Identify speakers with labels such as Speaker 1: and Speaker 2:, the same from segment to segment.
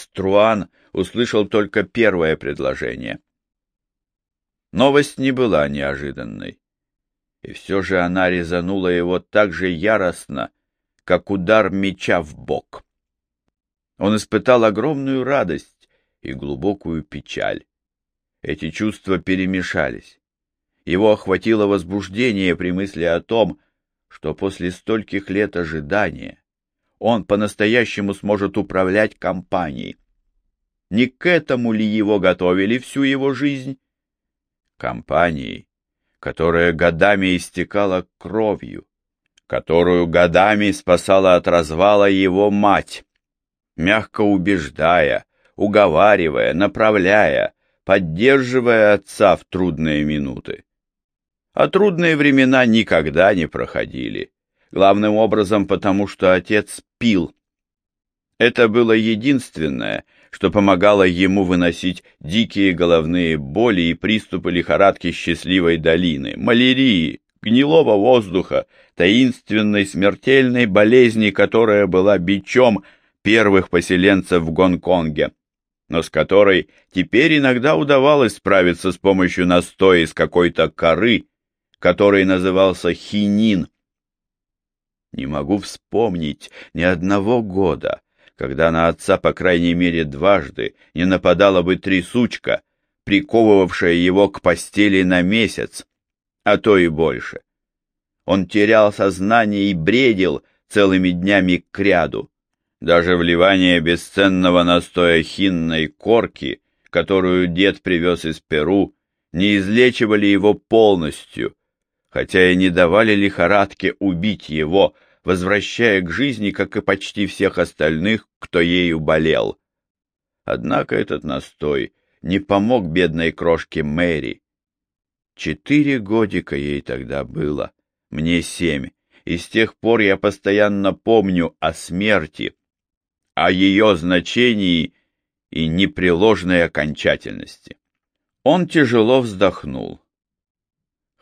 Speaker 1: Струан услышал только первое предложение. Новость не была неожиданной, и все же она резанула его так же яростно, как удар меча в бок. Он испытал огромную радость и глубокую печаль. Эти чувства перемешались. Его охватило возбуждение при мысли о том, что после стольких лет ожидания он по-настоящему сможет управлять компанией. Не к этому ли его готовили всю его жизнь? Компанией, которая годами истекала кровью, которую годами спасала от развала его мать, мягко убеждая, уговаривая, направляя, поддерживая отца в трудные минуты. А трудные времена никогда не проходили, главным образом потому, что отец пил. Это было единственное, что помогало ему выносить дикие головные боли и приступы лихорадки счастливой долины, малярии, гнилого воздуха, таинственной смертельной болезни, которая была бичом первых поселенцев в Гонконге, но с которой теперь иногда удавалось справиться с помощью настоя из какой-то коры, который назывался хинин. Не могу вспомнить ни одного года, когда на отца, по крайней мере, дважды не нападала бы трясучка, приковывавшая его к постели на месяц, а то и больше. Он терял сознание и бредил целыми днями к ряду. Даже вливание бесценного настоя хинной корки, которую дед привез из Перу, не излечивали его полностью, хотя и не давали лихорадке убить его, возвращая к жизни, как и почти всех остальных, кто ею болел. Однако этот настой не помог бедной крошке Мэри. Четыре годика ей тогда было, мне семь, и с тех пор я постоянно помню о смерти, о ее значении и непреложной окончательности. Он тяжело вздохнул.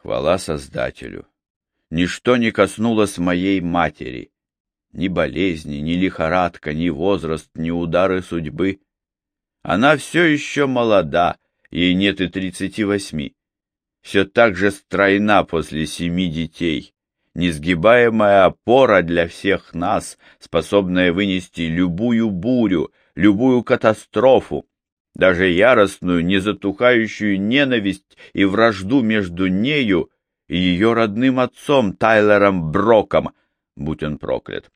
Speaker 1: Хвала Создателю! Ничто не коснулось моей матери. Ни болезни, ни лихорадка, ни возраст, ни удары судьбы. Она все еще молода, ей нет и тридцати восьми. Все так же стройна после семи детей. Несгибаемая опора для всех нас, способная вынести любую бурю, любую катастрофу, даже яростную, незатухающую ненависть и вражду между нею и ее родным отцом Тайлером Броком, будь он проклят.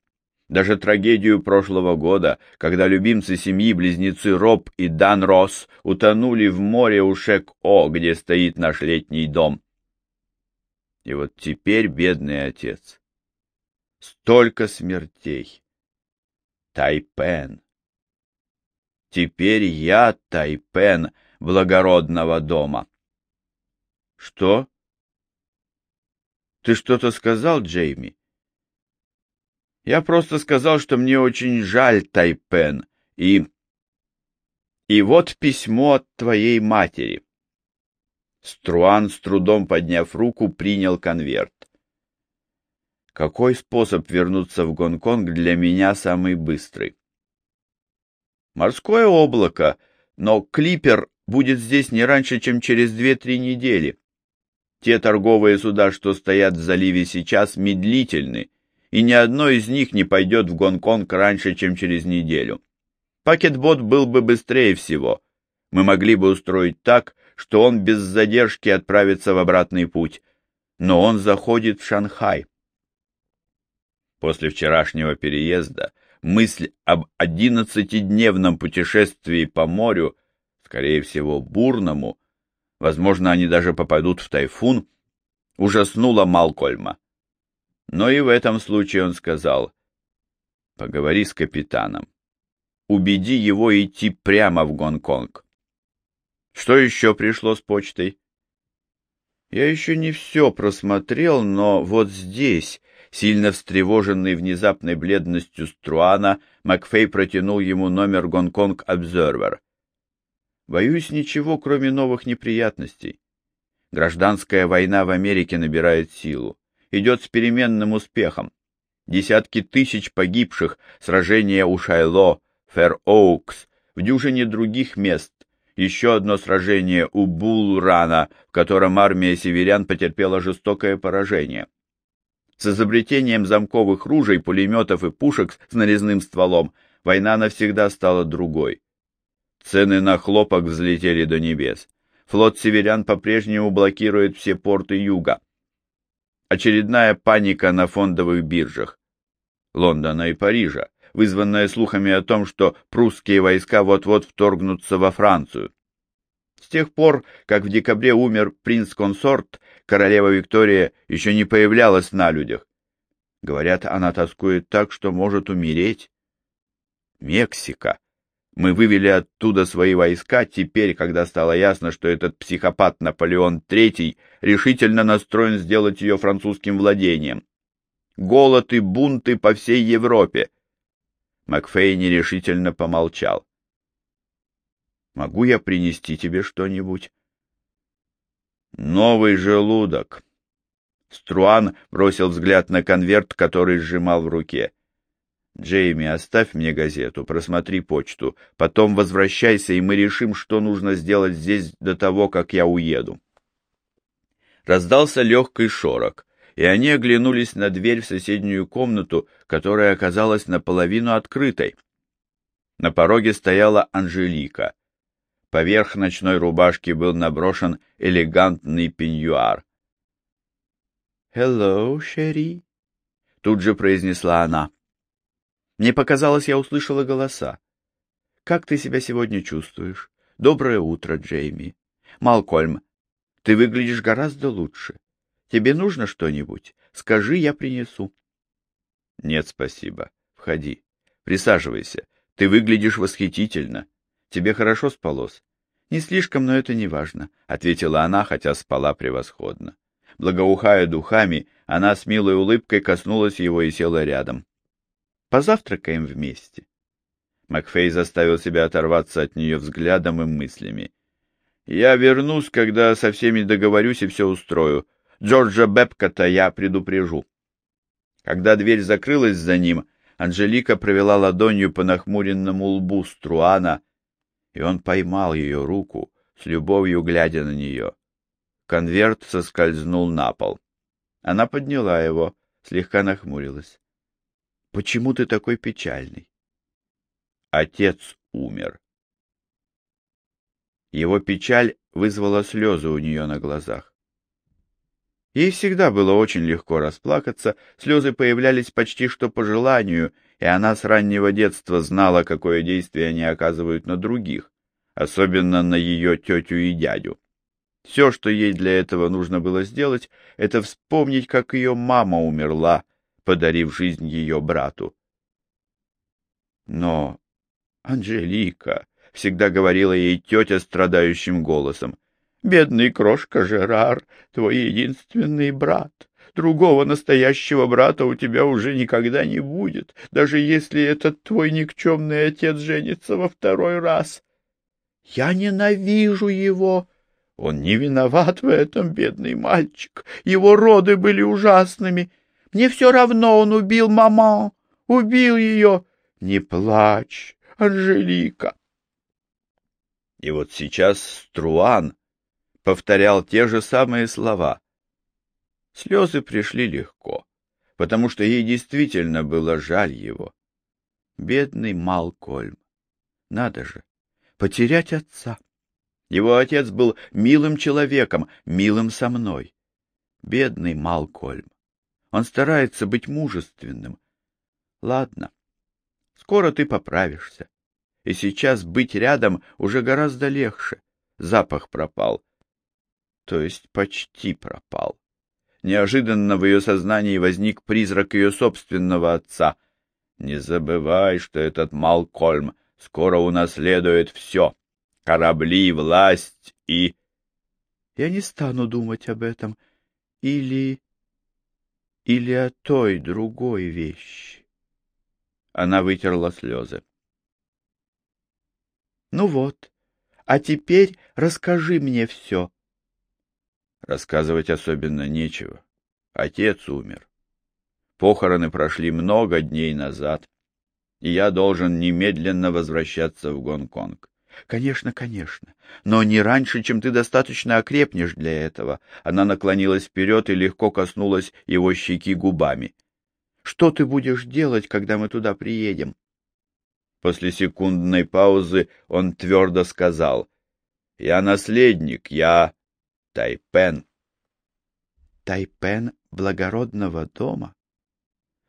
Speaker 1: Даже трагедию прошлого года, когда любимцы семьи, близнецы Роб и Дан Росс, утонули в море у Шек-О, где стоит наш летний дом. И вот теперь бедный отец. Столько смертей. Тайпен. Теперь я Тайпен благородного дома. Что? Ты что-то сказал, Джейми? Я просто сказал, что мне очень жаль Тайпен, и... И вот письмо от твоей матери. Струан, с трудом подняв руку, принял конверт. Какой способ вернуться в Гонконг для меня самый быстрый? Морское облако, но клипер будет здесь не раньше, чем через две-три недели. Те торговые суда, что стоят в заливе сейчас, медлительны, и ни одно из них не пойдет в Гонконг раньше, чем через неделю. Пакетбот был бы быстрее всего. Мы могли бы устроить так, что он без задержки отправится в обратный путь, но он заходит в Шанхай. После вчерашнего переезда мысль об одиннадцатидневном путешествии по морю, скорее всего, бурному, возможно, они даже попадут в тайфун, ужаснула Малкольма. Но и в этом случае он сказал, «Поговори с капитаном. Убеди его идти прямо в Гонконг». Что еще пришло с почтой? Я еще не все просмотрел, но вот здесь Сильно встревоженный внезапной бледностью Струана, Макфей протянул ему номер Гонконг Обзервер. Боюсь, ничего, кроме новых неприятностей. Гражданская война в Америке набирает силу. Идет с переменным успехом. Десятки тысяч погибших, сражения у Шайло, Фэр-Оукс, в дюжине других мест, еще одно сражение у Булрана, в котором армия северян потерпела жестокое поражение. С изобретением замковых ружей, пулеметов и пушек с нарезным стволом война навсегда стала другой. Цены на хлопок взлетели до небес. Флот северян по-прежнему блокирует все порты юга. Очередная паника на фондовых биржах. Лондона и Парижа, вызванная слухами о том, что прусские войска вот-вот вторгнутся во Францию. С тех пор, как в декабре умер принц-консорт, королева Виктория еще не появлялась на людях. Говорят, она тоскует так, что может умереть. Мексика. Мы вывели оттуда свои войска теперь, когда стало ясно, что этот психопат Наполеон III решительно настроен сделать ее французским владением. Голод и бунты по всей Европе. Макфей нерешительно помолчал. «Могу я принести тебе что-нибудь?» «Новый желудок». Струан бросил взгляд на конверт, который сжимал в руке. Джейми, оставь мне газету, просмотри почту, потом возвращайся, и мы решим, что нужно сделать здесь до того, как я уеду. Раздался легкий шорох, и они оглянулись на дверь в соседнюю комнату, которая оказалась наполовину открытой. На пороге стояла Анжелика. Поверх ночной рубашки был наброшен элегантный пеньюар. «Hello, Шерри», — тут же произнесла она. Мне показалось, я услышала голоса. «Как ты себя сегодня чувствуешь? Доброе утро, Джейми. Малкольм, ты выглядишь гораздо лучше. Тебе нужно что-нибудь? Скажи, я принесу». «Нет, спасибо. Входи. Присаживайся. Ты выглядишь восхитительно. Тебе хорошо спалось?» «Не слишком, но это не важно», — ответила она, хотя спала превосходно. Благоухая духами, она с милой улыбкой коснулась его и села рядом. Позавтракаем вместе. Макфей заставил себя оторваться от нее взглядом и мыслями. Я вернусь, когда со всеми договорюсь и все устрою. Джорджа Бепкота я предупрежу. Когда дверь закрылась за ним, Анжелика провела ладонью по нахмуренному лбу Струана, и он поймал ее руку, с любовью глядя на нее. Конверт соскользнул на пол. Она подняла его, слегка нахмурилась. Почему ты такой печальный? Отец умер. Его печаль вызвала слезы у нее на глазах. Ей всегда было очень легко расплакаться, слезы появлялись почти что по желанию, и она с раннего детства знала, какое действие они оказывают на других, особенно на ее тетю и дядю. Все, что ей для этого нужно было сделать, это вспомнить, как ее мама умерла, подарив жизнь ее брату. Но, Анжелика, — всегда говорила ей тетя страдающим голосом, — бедный крошка Жерар, твой единственный брат. Другого настоящего брата у тебя уже никогда не будет, даже если этот твой никчемный отец женится во второй раз. Я ненавижу его. Он не виноват в этом, бедный мальчик. Его роды были ужасными. Мне все равно, он убил маму, убил ее. Не плачь, Анжелика. И вот сейчас Струан повторял те же самые слова. Слезы пришли легко, потому что ей действительно было жаль его. Бедный Малкольм. Надо же, потерять отца. Его отец был милым человеком, милым со мной. Бедный Малкольм. Он старается быть мужественным. Ладно, скоро ты поправишься. И сейчас быть рядом уже гораздо легче. Запах пропал. То есть почти пропал. Неожиданно в ее сознании возник призрак ее собственного отца. Не забывай, что этот Малкольм скоро унаследует все. Корабли, власть и... Я не стану думать об этом. Или или о той другой вещи. Она вытерла слезы. Ну вот, а теперь расскажи мне все. Рассказывать особенно нечего. Отец умер. Похороны прошли много дней назад. и я должен немедленно возвращаться в Гонконг.
Speaker 2: Конечно, конечно, но не раньше, чем ты достаточно окрепнешь для этого. Она наклонилась вперед и легко коснулась его щеки губами. Что ты будешь делать, когда мы туда приедем?
Speaker 1: После секундной паузы он твердо сказал, «Я наследник, я Тайпен».
Speaker 2: Тайпен благородного дома?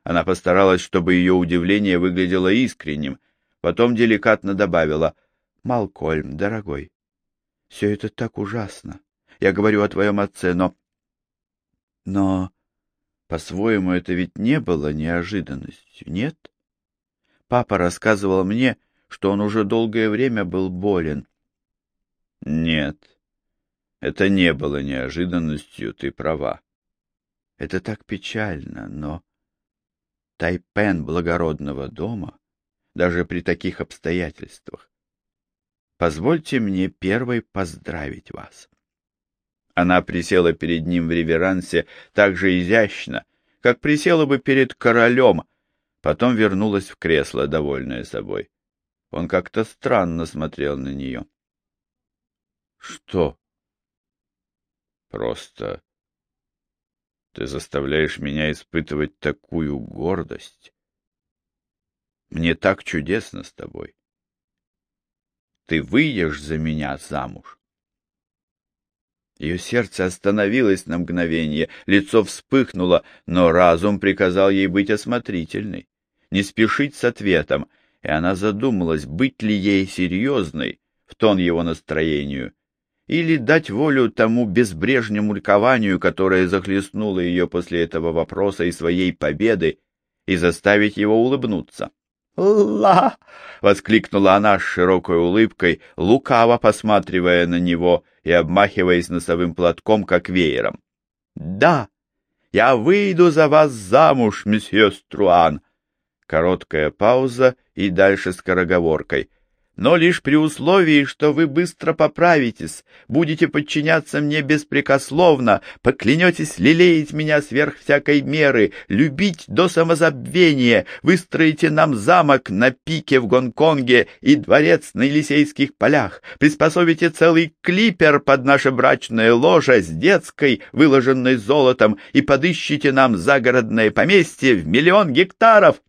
Speaker 1: Она постаралась, чтобы ее удивление выглядело искренним, потом деликатно добавила,
Speaker 2: «Малкольм, дорогой, все это так ужасно. Я говорю о твоем отце, но... Но, по-своему, это ведь не было неожиданностью, нет? Папа рассказывал мне, что он уже долгое время был болен.
Speaker 1: Нет, это не было неожиданностью, ты права.
Speaker 2: Это так печально, но... Тайпен благородного дома, даже при таких обстоятельствах, Позвольте мне первой поздравить вас. Она присела перед ним в реверансе так же изящно, как присела бы перед королем, потом вернулась в кресло, довольная собой. Он как-то странно смотрел на нее. — Что? — Просто ты заставляешь меня испытывать такую гордость. Мне так чудесно с тобой ты выйдешь за меня замуж. Ее сердце остановилось на мгновение, лицо вспыхнуло, но разум приказал ей быть осмотрительной, не спешить с ответом, и она задумалась, быть ли ей серьезной в тон его настроению, или дать волю тому безбрежному ликованию, которое захлестнуло ее после этого вопроса и своей победы, и заставить его улыбнуться. «Ла!» — воскликнула она с широкой улыбкой, лукаво посматривая на него и обмахиваясь носовым платком, как веером. «Да, я выйду за вас замуж, месье Струан!» Короткая пауза и дальше скороговоркой но лишь при условии, что вы быстро поправитесь, будете подчиняться мне беспрекословно, поклянетесь лелеять меня сверх всякой меры, любить до самозабвения, выстроите нам замок на пике в Гонконге и дворец на Елисейских полях, приспособите целый клипер под наше брачное ложе с детской, выложенной золотом, и подыщите нам загородное поместье в миллион гектаров.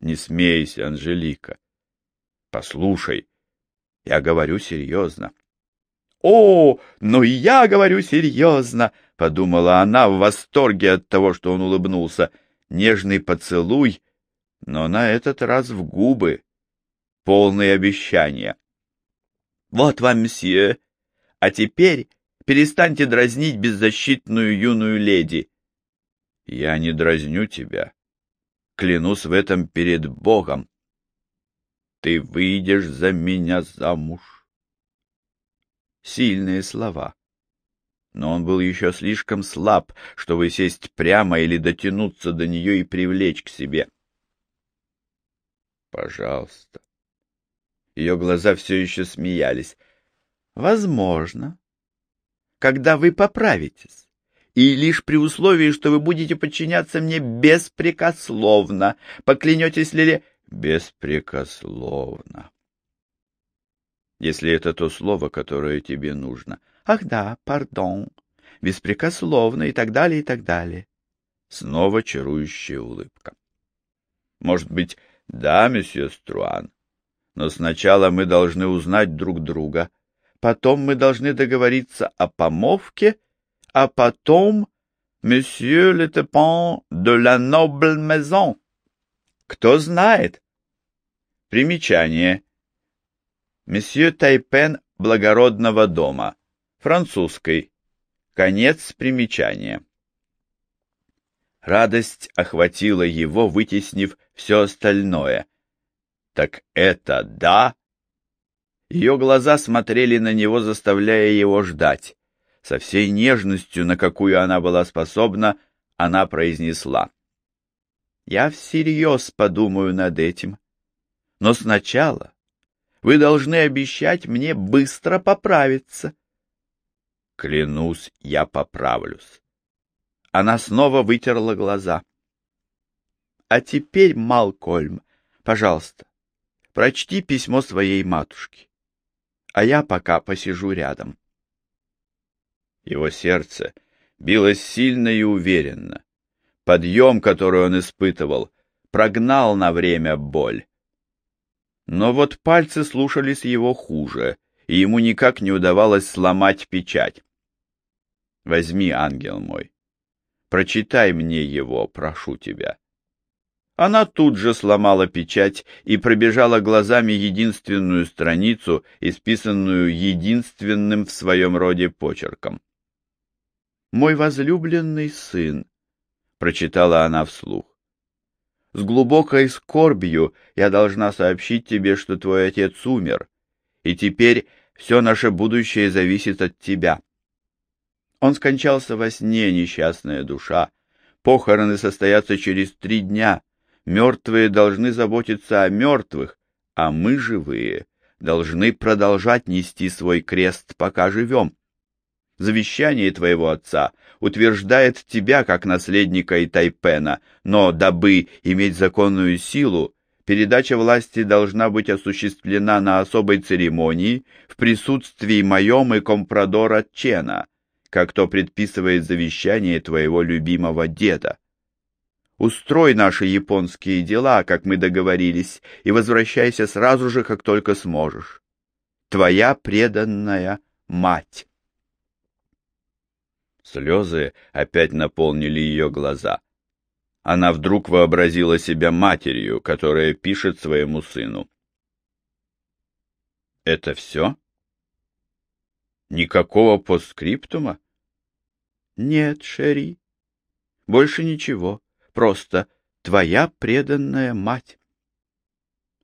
Speaker 2: Не смейся, Анжелика. Послушай, я говорю серьезно. «О, но я говорю серьезно!» — подумала она в восторге от того, что он улыбнулся. Нежный поцелуй, но на этот раз в губы, полные обещания. «Вот вам, мсье, а теперь перестаньте дразнить беззащитную юную леди». «Я не дразню тебя. Клянусь в этом перед Богом ты выйдешь за меня замуж. Сильные слова. Но он был еще слишком слаб, чтобы сесть прямо или дотянуться до нее и привлечь к себе. Пожалуйста. Ее глаза все еще смеялись. Возможно. Когда вы поправитесь и лишь при условии, что вы будете подчиняться мне беспрекословно. Поклянетесь ли беспрекословно. Если это то слово, которое тебе нужно. Ах да, пардон, беспрекословно и так далее, и так далее. Снова чарующая улыбка. Может быть, да, месье Струан, но сначала мы должны узнать друг друга, потом мы должны договориться о помолвке, а потом, месье Тепан de la noble maison. Кто знает? Примечание. Месье Тайпен благородного дома. Французской. Конец примечания. Радость охватила его, вытеснив все остальное. Так это да? Ее глаза смотрели на него, заставляя его ждать. Со всей нежностью, на какую она была способна, она произнесла. Я всерьез подумаю над этим. Но сначала вы должны обещать мне быстро поправиться. Клянусь, я поправлюсь. Она снова вытерла глаза. А теперь, Малкольм, Пожалуйста, прочти письмо своей матушки, а я пока посижу рядом.
Speaker 1: Его сердце билось сильно и уверенно. Подъем, который он испытывал, прогнал на время боль. Но вот пальцы слушались его хуже, и ему никак не удавалось сломать печать. Возьми, ангел мой, прочитай мне его, прошу тебя. Она тут же сломала печать и пробежала глазами единственную страницу, исписанную единственным в своем роде почерком. «Мой возлюбленный сын», — прочитала она вслух. «С глубокой скорбью я должна сообщить тебе, что твой отец умер, и теперь все наше будущее зависит от тебя. Он скончался во сне, несчастная душа. Похороны состоятся через три дня, Мертвые должны заботиться о мертвых, а мы, живые, должны продолжать нести свой крест, пока живем. Завещание твоего отца утверждает тебя как наследника Тайпена, но, дабы иметь законную силу, передача власти должна быть осуществлена на особой церемонии в присутствии моем и компрадора Чена, как то предписывает завещание твоего любимого деда. Устрой наши японские дела, как мы договорились, и возвращайся сразу же, как только сможешь. Твоя преданная мать. Слезы опять наполнили ее глаза. Она вдруг вообразила себя матерью, которая пишет своему сыну. «Это все? Никакого постскриптума?»
Speaker 2: «Нет, Шерри, больше ничего просто твоя преданная мать.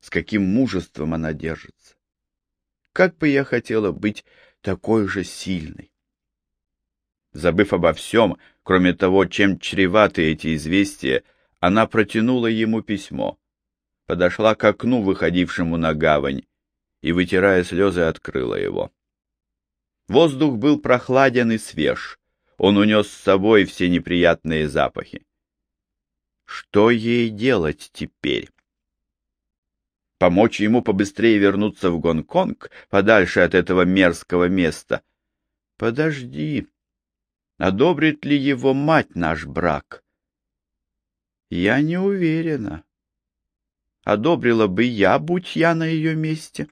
Speaker 2: С каким мужеством она держится. Как бы я хотела быть такой же сильной.
Speaker 1: Забыв обо всем, кроме того, чем чреваты эти известия, она протянула ему письмо, подошла к окну, выходившему на гавань, и, вытирая слезы, открыла его. Воздух был прохладен и свеж, он унес с собой все неприятные запахи. Что ей делать теперь? Помочь ему побыстрее вернуться в Гонконг, подальше от этого мерзкого места? Подожди. Одобрит ли его мать наш брак? Я не уверена. Одобрила бы я, будь я на ее месте.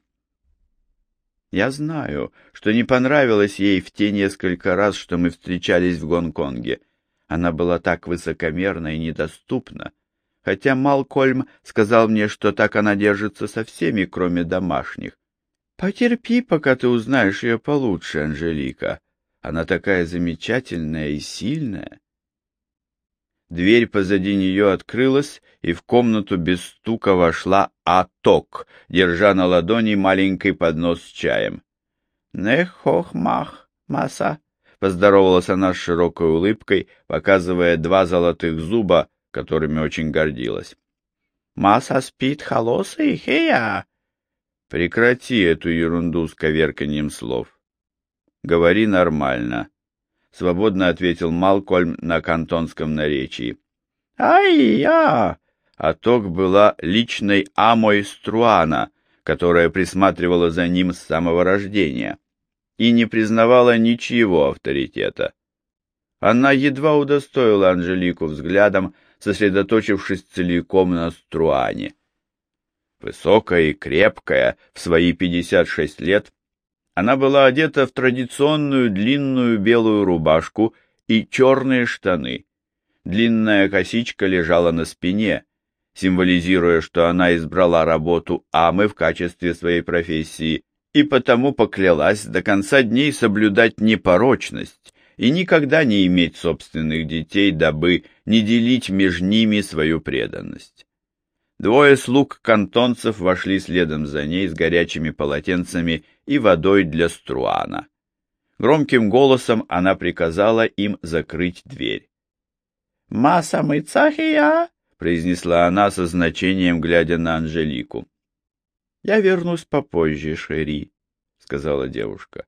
Speaker 1: Я знаю, что не понравилось ей в те несколько раз, что мы встречались в Гонконге. Она была так высокомерна и недоступна, хотя Малкольм сказал мне, что так она держится со всеми, кроме домашних. Потерпи, пока ты узнаешь ее получше, Анжелика. Она такая замечательная и сильная. Дверь позади нее открылась, и в комнату без стука вошла Аток, держа на ладони маленький поднос с чаем. — Нехохмах, маса, Поздоровалась она с широкой улыбкой, показывая два золотых зуба, которыми очень гордилась. «Масса спит холосый, хея!» «Прекрати эту ерунду с коверканьем слов. Говори нормально», — свободно ответил Малкольм на кантонском наречии.
Speaker 2: «Ай-я!»
Speaker 1: Аток была личной амой Струана, которая присматривала за ним с самого рождения и не признавала ничьего авторитета. Она едва удостоила Анжелику взглядом, сосредоточившись целиком на Струане. Высокая и крепкая, в свои 56 лет, она была одета в традиционную длинную белую рубашку и черные штаны. Длинная косичка лежала на спине, символизируя, что она избрала работу Амы в качестве своей профессии и потому поклялась до конца дней соблюдать непорочность и никогда не иметь собственных детей, дабы не делить между ними свою преданность. Двое слуг кантонцев вошли следом за ней с горячими полотенцами и водой для струана. Громким голосом она приказала им закрыть дверь.
Speaker 2: «Маса мыцахия!»
Speaker 1: — произнесла она со значением, глядя на Анжелику.
Speaker 2: — Я вернусь попозже, Шери, — сказала девушка.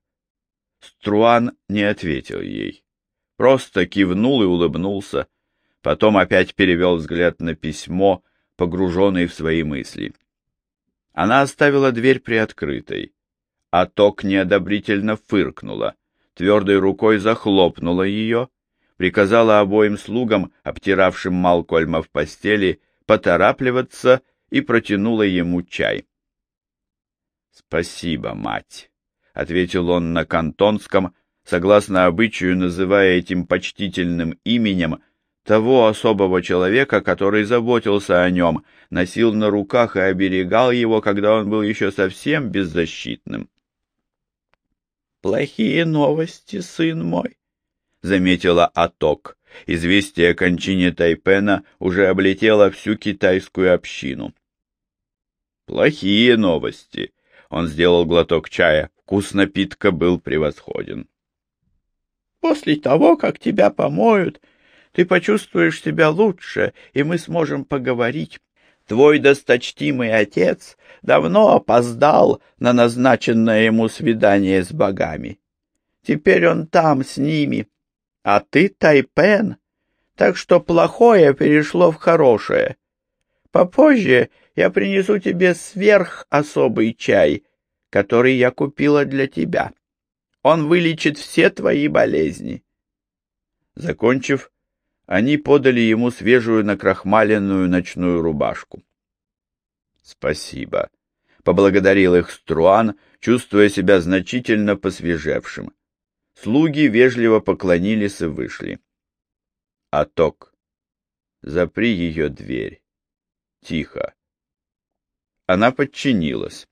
Speaker 1: Струан не ответил ей. Просто кивнул и улыбнулся. Потом опять перевел взгляд на письмо, погруженный в свои мысли. Она оставила дверь приоткрытой, а Ток неодобрительно фыркнула, твердой рукой захлопнула ее, приказала обоим слугам, обтиравшим Малкольма в постели, поторапливаться и протянула ему чай. «Спасибо, мать», — ответил он на кантонском, согласно обычаю называя этим почтительным именем того особого человека, который заботился о нем, носил на руках и оберегал его, когда он был еще совсем беззащитным. «Плохие новости, сын мой», — заметила Аток. Известие о кончине Тайпена уже облетело всю китайскую общину. «Плохие новости», он сделал глоток чая. Вкус напитка был превосходен. «После того, как тебя помоют, ты почувствуешь себя лучше, и мы сможем поговорить. Твой досточтимый отец давно опоздал на назначенное ему свидание с богами. Теперь он там с ними, а ты Тайпен, так что плохое перешло в хорошее. Попозже я принесу тебе сверх особый чай, который я купила для тебя. Он вылечит все твои болезни. Закончив, они подали ему свежую накрахмаленную ночную рубашку. «Спасибо», — поблагодарил их Струан, чувствуя себя значительно посвежевшим. Слуги вежливо поклонились и вышли. «Аток, запри ее дверь. Тихо». Она подчинилась.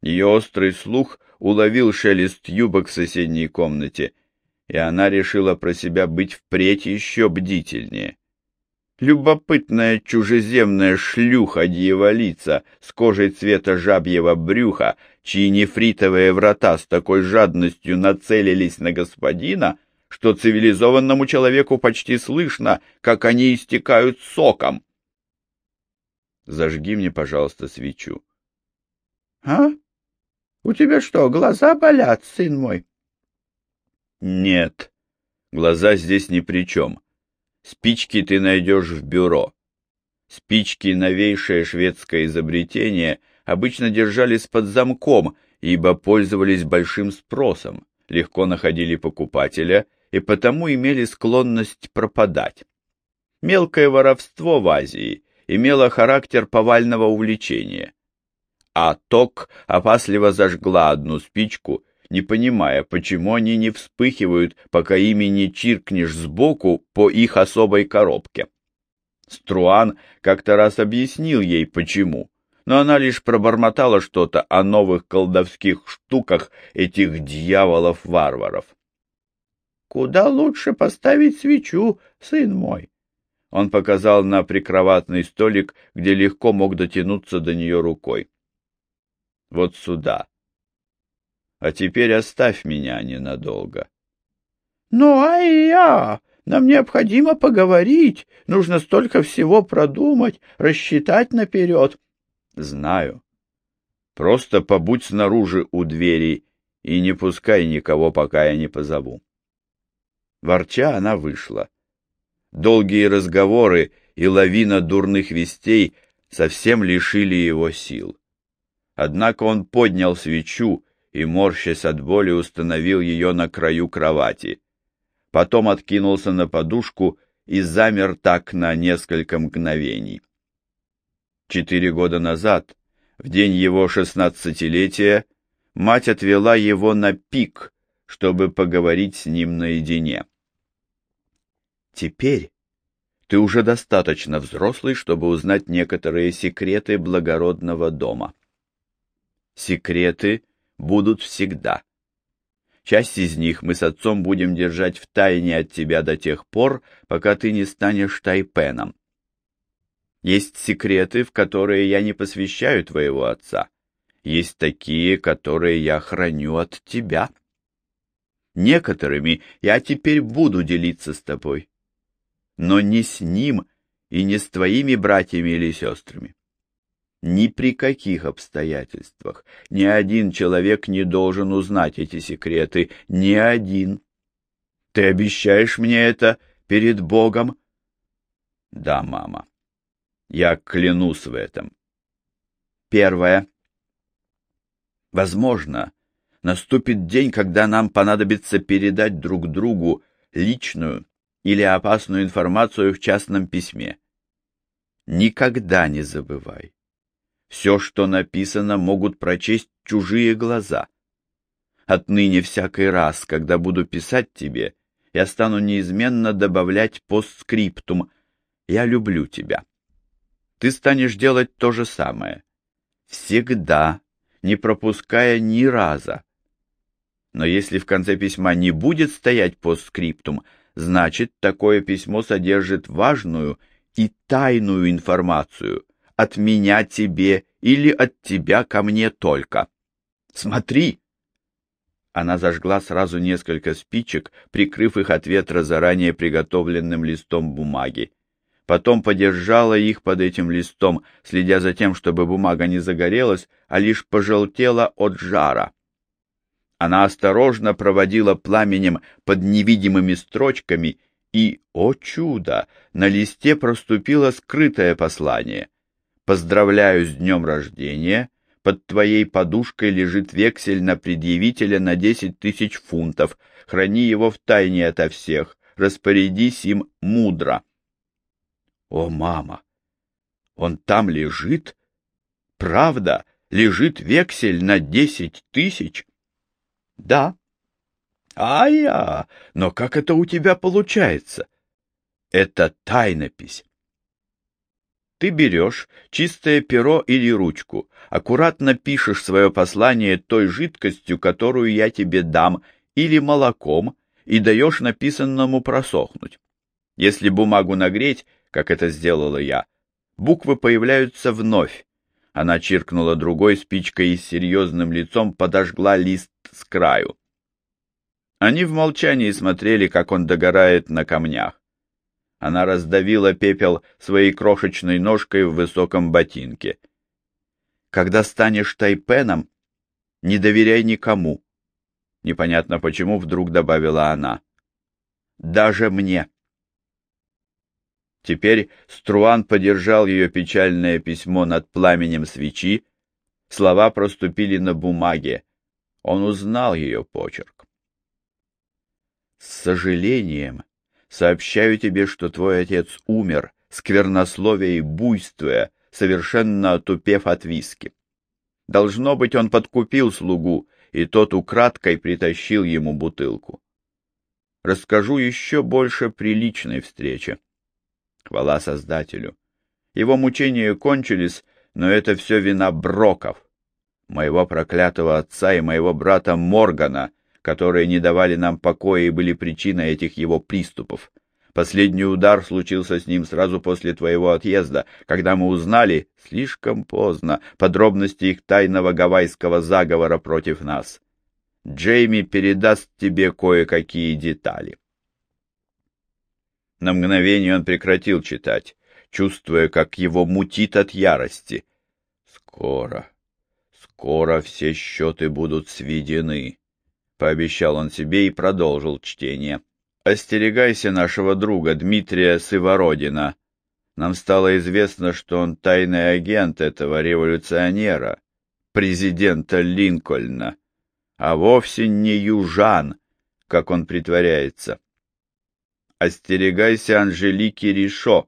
Speaker 1: Ее острый слух уловил шелест юбок в соседней комнате, и она решила про себя быть впредь еще бдительнее. Любопытная чужеземная шлюха-дьяволица с кожей цвета жабьего брюха, чьи нефритовые врата с такой жадностью нацелились на господина, что цивилизованному человеку почти слышно, как они истекают соком. Зажги мне, пожалуйста, свечу. — А? У тебя что, глаза болят, сын мой? — Нет, глаза здесь ни при чем. Спички ты найдешь в бюро. Спички — новейшее шведское изобретение, обычно держались под замком, ибо пользовались большим спросом, легко находили покупателя и потому имели склонность пропадать. Мелкое воровство в Азии имело характер повального увлечения. А Ток опасливо зажгла одну спичку, не понимая, почему они не вспыхивают, пока ими не чиркнешь сбоку по их особой коробке. Струан как-то раз объяснил ей, почему, но она лишь пробормотала что-то о новых колдовских штуках этих дьяволов-варваров. — Куда лучше поставить свечу, сын мой? Он показал на прикроватный столик, где легко мог дотянуться до нее рукой. Вот сюда. А теперь оставь меня ненадолго. Ну, а я... Нам необходимо поговорить. Нужно столько всего продумать, рассчитать наперед. Знаю. Просто побудь снаружи у двери и не пускай никого, пока я не позову. Ворча она вышла. Долгие разговоры и лавина дурных вестей совсем лишили его сил. Однако он поднял свечу и, морщась от боли, установил ее на краю кровати. Потом откинулся на подушку и замер так на несколько мгновений. Четыре года назад, в день его шестнадцатилетия, мать отвела его на пик, чтобы поговорить с ним наедине. Теперь ты уже достаточно взрослый, чтобы узнать некоторые секреты благородного дома. Секреты будут всегда. Часть из них мы с отцом будем держать в тайне от тебя до тех пор, пока ты не станешь тайпеном. Есть секреты, в которые я не посвящаю твоего отца. Есть такие, которые я храню от тебя. Некоторыми я теперь буду делиться с тобой но не с ним и не с твоими братьями или сестрами. Ни при каких обстоятельствах ни один человек не должен узнать эти секреты, ни один. Ты обещаешь мне это перед Богом? Да, мама. Я клянусь в этом. Первое. Возможно, наступит день, когда нам понадобится передать друг другу личную или опасную информацию в частном письме. Никогда не забывай. Все, что написано, могут прочесть чужие глаза. Отныне всякий раз, когда буду писать тебе, я стану неизменно добавлять постскриптум «Я люблю тебя». Ты станешь делать то же самое. Всегда, не пропуская ни раза. Но если в конце письма не будет стоять постскриптум, значит, такое письмо содержит важную и тайную информацию от меня тебе или от тебя ко мне только. Смотри, она зажгла сразу несколько спичек, прикрыв их от ветра заранее приготовленным листом бумаги. Потом подержала их под этим листом, следя за тем, чтобы бумага не загорелась, а лишь пожелтела от жара. Она осторожно проводила пламенем под невидимыми строчками, и, о чудо, на листе проступило скрытое послание. «Поздравляю с днем рождения! Под твоей подушкой лежит вексель на предъявителя на десять тысяч фунтов. Храни его в тайне ото всех. Распорядись им мудро. О, мама! Он там лежит? Правда? Лежит вексель на десять тысяч? Да. А я! Но как это у тебя получается? Это тайнопись. Ты берешь чистое перо или ручку, аккуратно пишешь свое послание той жидкостью, которую я тебе дам, или молоком, и даешь написанному просохнуть. Если бумагу нагреть, как это сделала я, буквы появляются вновь. Она чиркнула другой спичкой и с серьезным лицом подожгла лист с краю. Они в молчании смотрели, как он догорает на камнях. Она раздавила пепел своей крошечной ножкой в высоком ботинке. «Когда станешь тайпеном, не доверяй никому», — непонятно почему вдруг добавила она. «Даже мне». Теперь Струан подержал ее печальное письмо над пламенем свечи, слова проступили на бумаге. Он узнал ее почерк. С сожалением Сообщаю тебе, что твой отец умер, сквернословие и буйствуя, совершенно отупев от виски. Должно быть, он подкупил слугу, и тот украдкой притащил ему бутылку. Расскажу еще больше при личной встрече. Хвала Создателю. Его мучения кончились, но это все вина Броков, моего проклятого отца и моего брата Моргана, которые не давали нам покоя и были причиной этих его приступов. Последний удар случился с ним сразу после твоего отъезда, когда мы узнали, слишком поздно, подробности их тайного гавайского заговора против нас. Джейми передаст тебе кое-какие детали. На мгновение он прекратил читать, чувствуя, как его мутит от ярости. Скоро, скоро все счеты будут сведены пообещал он себе и продолжил чтение. «Остерегайся нашего друга Дмитрия Сывородина. Нам стало известно, что он тайный агент этого революционера, президента Линкольна, а вовсе не южан, как он притворяется. Остерегайся Анжелики Ришо».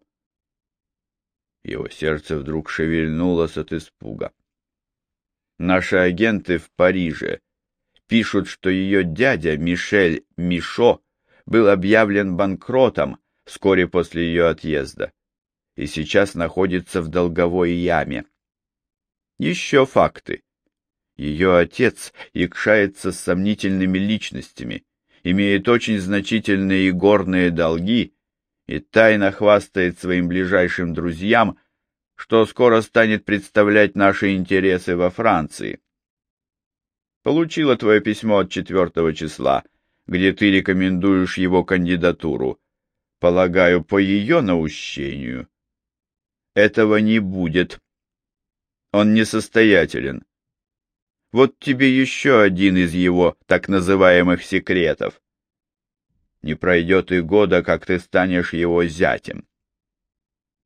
Speaker 1: Его сердце вдруг шевельнулось от испуга. Наши агенты в Париже пишут, что ее дядя Мишель Мишо был объявлен банкротом вскоре после ее отъезда и сейчас находится в долговой яме. Еще факты. Ее отец якшается с сомнительными личностями, имеет очень значительные горные долги и тайно хвастает своим ближайшим друзьям, что скоро станет представлять наши интересы во Франции. Получила твое письмо от четвертого числа, где ты рекомендуешь его кандидатуру. Полагаю, по ее наущению. Этого не будет. Он несостоятелен. Вот тебе еще один из его так называемых секретов. Не пройдет и года, как ты станешь его зятем.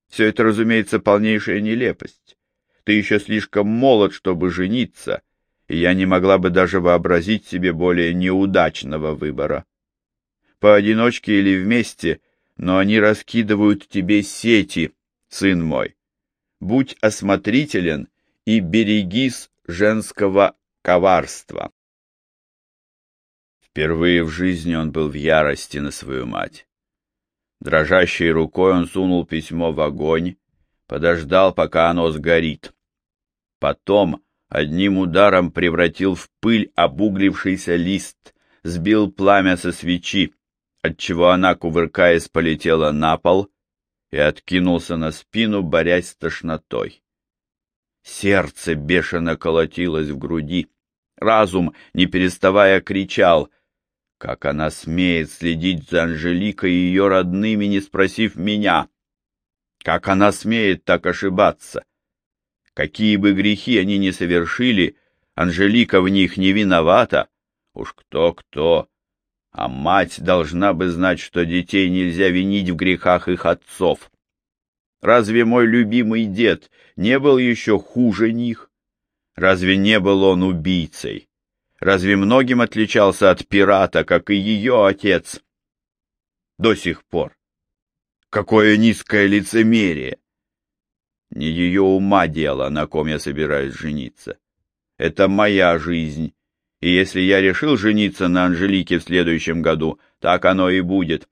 Speaker 1: Все это, разумеется, полнейшая нелепость. Ты еще слишком молод, чтобы жениться, и я не могла бы даже вообразить себе более неудачного выбора. Поодиночке или вместе, но они раскидывают тебе сети, сын мой. Будь осмотрителен и берегись женского коварства. Впервые в жизни он был в ярости на свою мать. Дрожащей рукой он сунул письмо в огонь, подождал, пока оно сгорит. Потом одним ударом превратил в пыль обуглившийся лист, сбил пламя со свечи, отчего она, кувыркаясь, полетела на пол и откинулся на спину, борясь с тошнотой. Сердце бешено колотилось в груди. Разум, не переставая, кричал, как она смеет следить за Анжеликой и ее родными, не спросив меня. Как она смеет так ошибаться? Какие бы грехи они ни совершили, Анжелика в них не виновата. Уж кто-кто, а мать должна бы знать, что детей нельзя винить в грехах их отцов. Разве мой любимый дед не был еще хуже них? Разве не был он убийцей? Разве многим отличался от пирата, как и ее отец? До сих пор. Какое низкое лицемерие! Не ее ума дело, на ком я собираюсь жениться. Это моя жизнь, и если я решил жениться на Анжелике в следующем году, так оно и будет.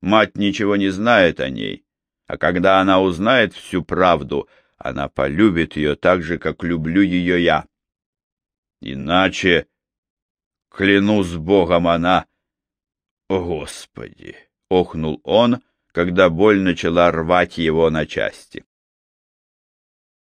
Speaker 1: Мать ничего не знает о ней, а когда она узнает всю правду, она полюбит ее так же, как люблю ее я. Иначе, клянусь Богом, она... О, Господи! — охнул он, когда боль начала рвать его на части.